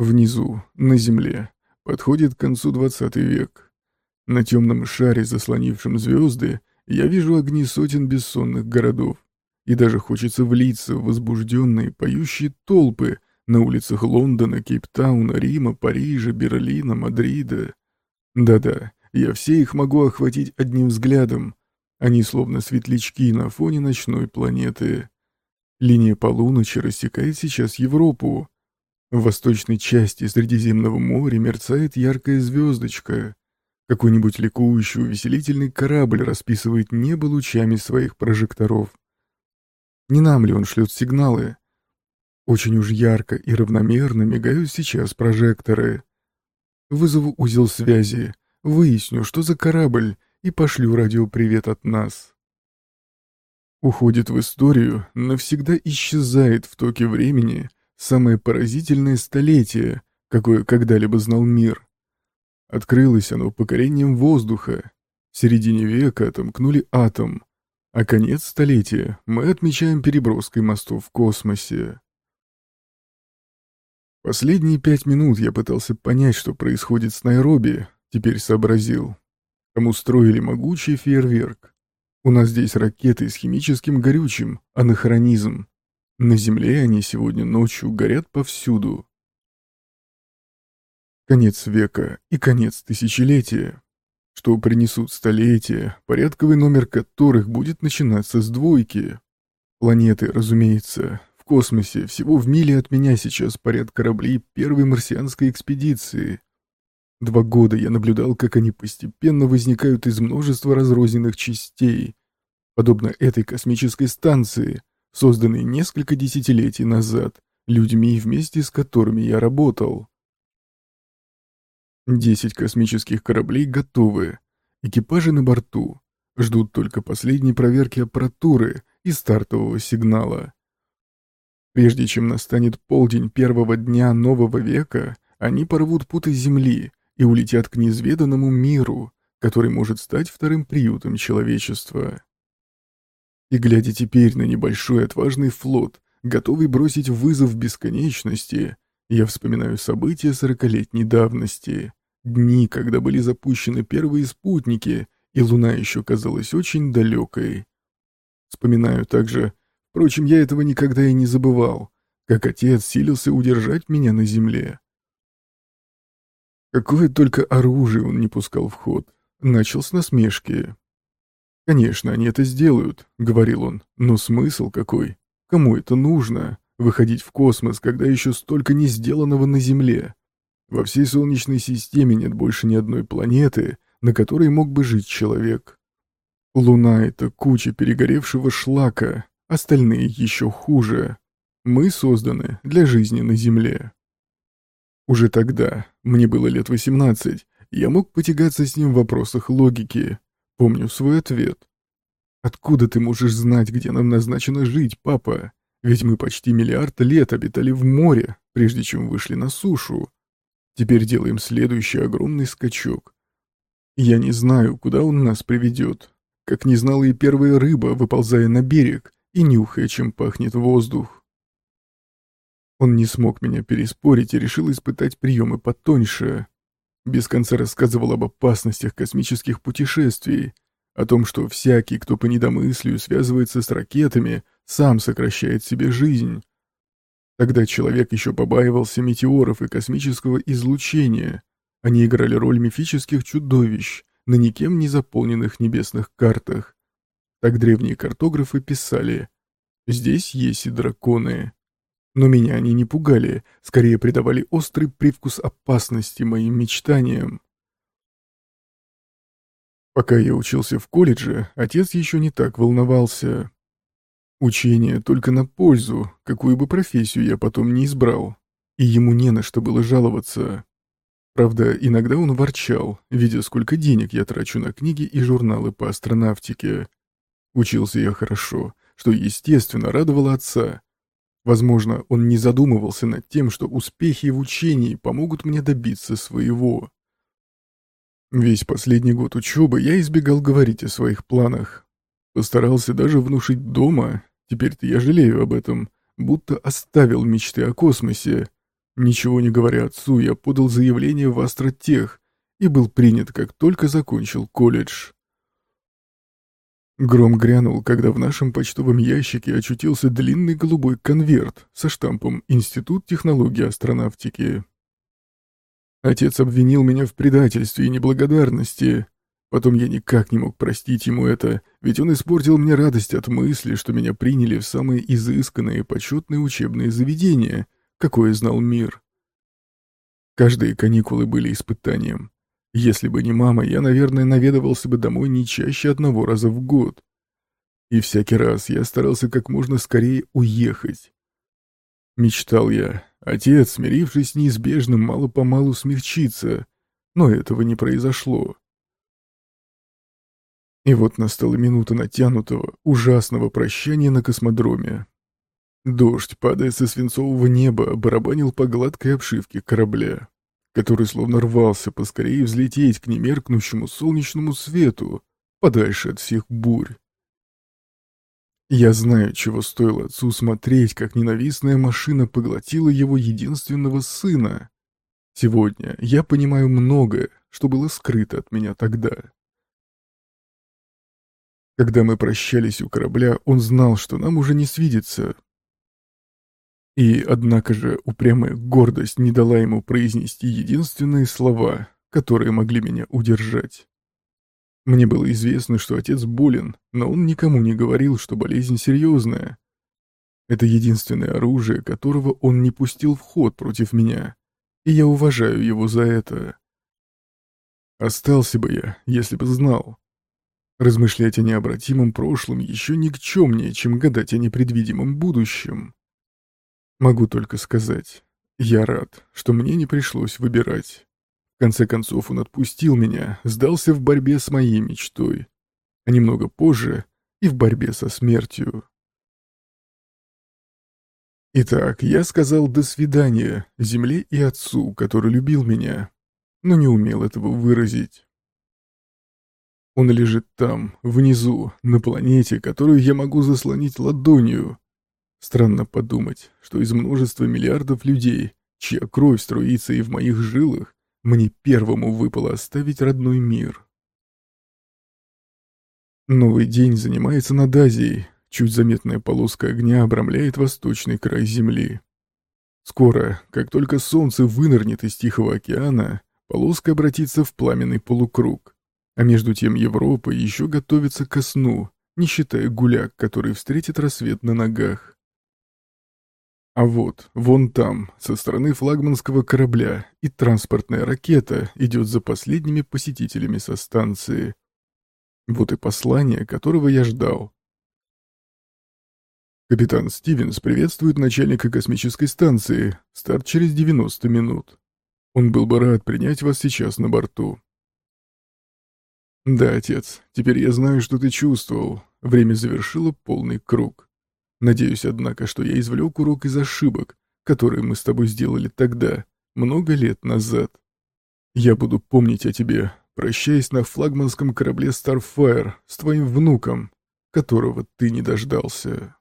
Внизу, на Земле, подходит к концу 20 век. На темном шаре, заслонившем звезды, я вижу огни сотен бессонных городов. И даже хочется влиться в возбужденные, поющие толпы на улицах Лондона, Кейптауна, Рима, Парижа, Берлина, Мадрида. Да-да, я все их могу охватить одним взглядом. Они словно светлячки на фоне ночной планеты. Линия полуночи рассекает сейчас Европу. В восточной части Средиземного моря мерцает яркая звездочка. Какой-нибудь ликующий увеселительный корабль расписывает небо лучами своих прожекторов. Не нам ли он шлет сигналы? Очень уж ярко и равномерно мигают сейчас прожекторы. Вызову узел связи, выясню, что за корабль, и пошлю радиопривет от нас. Уходит в историю, навсегда исчезает в токе времени самое поразительное столетие, какое когда-либо знал мир. Открылось оно покорением воздуха. В середине века отомкнули атом, а конец столетия мы отмечаем переброской мостов в космосе. Последние пять минут я пытался понять, что происходит с Найроби, теперь сообразил. Там устроили могучий фейерверк. У нас здесь ракеты с химическим горючим, анахронизм. На Земле они сегодня ночью горят повсюду. Конец века и конец тысячелетия. Что принесут столетия, порядковый номер которых будет начинаться с двойки. Планеты, разумеется, в космосе, всего в миле от меня сейчас парят корабли первой марсианской экспедиции. Два года я наблюдал, как они постепенно возникают из множества разрозненных частей, подобно этой космической станции, созданной несколько десятилетий назад, людьми, вместе с которыми я работал. Десять космических кораблей готовы, экипажи на борту, ждут только последней проверки аппаратуры и стартового сигнала. Прежде чем настанет полдень первого дня нового века, они порвут путы Земли и улетят к неизведанному миру, который может стать вторым приютом человечества. И глядя теперь на небольшой отважный флот, готовый бросить вызов бесконечности, я вспоминаю события сорокалетней давности, дни, когда были запущены первые спутники, и Луна еще казалась очень далекой. Вспоминаю также, впрочем, я этого никогда и не забывал, как отец силился удержать меня на земле, Какое только оружие он не пускал в ход. Начал с насмешки. «Конечно, они это сделают», — говорил он, — «но смысл какой? Кому это нужно? Выходить в космос, когда еще столько не сделанного на Земле? Во всей Солнечной системе нет больше ни одной планеты, на которой мог бы жить человек. Луна — это куча перегоревшего шлака, остальные еще хуже. Мы созданы для жизни на Земле. Уже тогда, мне было лет 18, я мог потягаться с ним в вопросах логики. Помню свой ответ. «Откуда ты можешь знать, где нам назначено жить, папа? Ведь мы почти миллиард лет обитали в море, прежде чем вышли на сушу. Теперь делаем следующий огромный скачок. Я не знаю, куда он нас приведет, как не знала и первая рыба, выползая на берег и нюхая, чем пахнет воздух. Он не смог меня переспорить и решил испытать приемы потоньше. Без конца рассказывал об опасностях космических путешествий, о том, что всякий, кто по недомыслию связывается с ракетами, сам сокращает себе жизнь. Тогда человек еще побаивался метеоров и космического излучения. Они играли роль мифических чудовищ на никем не заполненных небесных картах. Так древние картографы писали «Здесь есть и драконы». Но меня они не пугали, скорее придавали острый привкус опасности моим мечтаниям. Пока я учился в колледже, отец еще не так волновался. Учение только на пользу, какую бы профессию я потом не избрал, и ему не на что было жаловаться. Правда, иногда он ворчал, видя, сколько денег я трачу на книги и журналы по астронавтике. Учился я хорошо, что, естественно, радовало отца, Возможно, он не задумывался над тем, что успехи в учении помогут мне добиться своего. Весь последний год учебы я избегал говорить о своих планах. Постарался даже внушить дома, теперь-то я жалею об этом, будто оставил мечты о космосе. Ничего не говоря отцу, я подал заявление в Астротех и был принят, как только закончил колледж. Гром грянул, когда в нашем почтовом ящике очутился длинный голубой конверт со штампом «Институт технологии астронавтики». Отец обвинил меня в предательстве и неблагодарности. Потом я никак не мог простить ему это, ведь он испортил мне радость от мысли, что меня приняли в самые изысканные почетные учебные заведения, какое знал мир. Каждые каникулы были испытанием. Если бы не мама, я, наверное, наведывался бы домой не чаще одного раза в год. И всякий раз я старался как можно скорее уехать. Мечтал я, отец, смирившись с неизбежным, мало-помалу смягчиться, но этого не произошло. И вот настала минута натянутого, ужасного прощания на космодроме. Дождь, падая со свинцового неба, барабанил по гладкой обшивке корабля, который словно рвался поскорее взлететь к немеркнущему солнечному свету, подальше от всех бурь. Я знаю, чего стоило отцу смотреть, как ненавистная машина поглотила его единственного сына. Сегодня я понимаю многое, что было скрыто от меня тогда. Когда мы прощались у корабля, он знал, что нам уже не свидится, и, однако же, упрямая гордость не дала ему произнести единственные слова, которые могли меня удержать. Мне было известно, что отец болен, но он никому не говорил, что болезнь серьезная. Это единственное оружие, которого он не пустил в ход против меня, и я уважаю его за это. Остался бы я, если бы знал. Размышлять о необратимом прошлом еще никчемнее, чем гадать о непредвидимом будущем. Могу только сказать, я рад, что мне не пришлось выбирать. В конце концов он отпустил меня, сдался в борьбе с моей мечтой, а немного позже и в борьбе со смертью. Итак, я сказал «до свидания» земле и отцу, который любил меня, но не умел этого выразить. Он лежит там, внизу, на планете, которую я могу заслонить ладонью, Странно подумать, что из множества миллиардов людей, чья кровь струится и в моих жилах, мне первому выпало оставить родной мир. Новый день занимается над Азией, чуть заметная полоска огня обрамляет восточный край Земли. Скоро, как только солнце вынырнет из Тихого океана, полоска обратится в пламенный полукруг, а между тем Европа еще готовится ко сну, не считая гуляк, который встретит рассвет на ногах. А вот, вон там, со стороны флагманского корабля, и транспортная ракета идет за последними посетителями со станции. Вот и послание, которого я ждал. Капитан Стивенс приветствует начальника космической станции. Старт через 90 минут. Он был бы рад принять вас сейчас на борту. Да, отец, теперь я знаю, что ты чувствовал. Время завершило полный круг. Надеюсь, однако, что я извлек урок из ошибок, которые мы с тобой сделали тогда, много лет назад. Я буду помнить о тебе, прощаясь на флагманском корабле Starfire с твоим внуком, которого ты не дождался.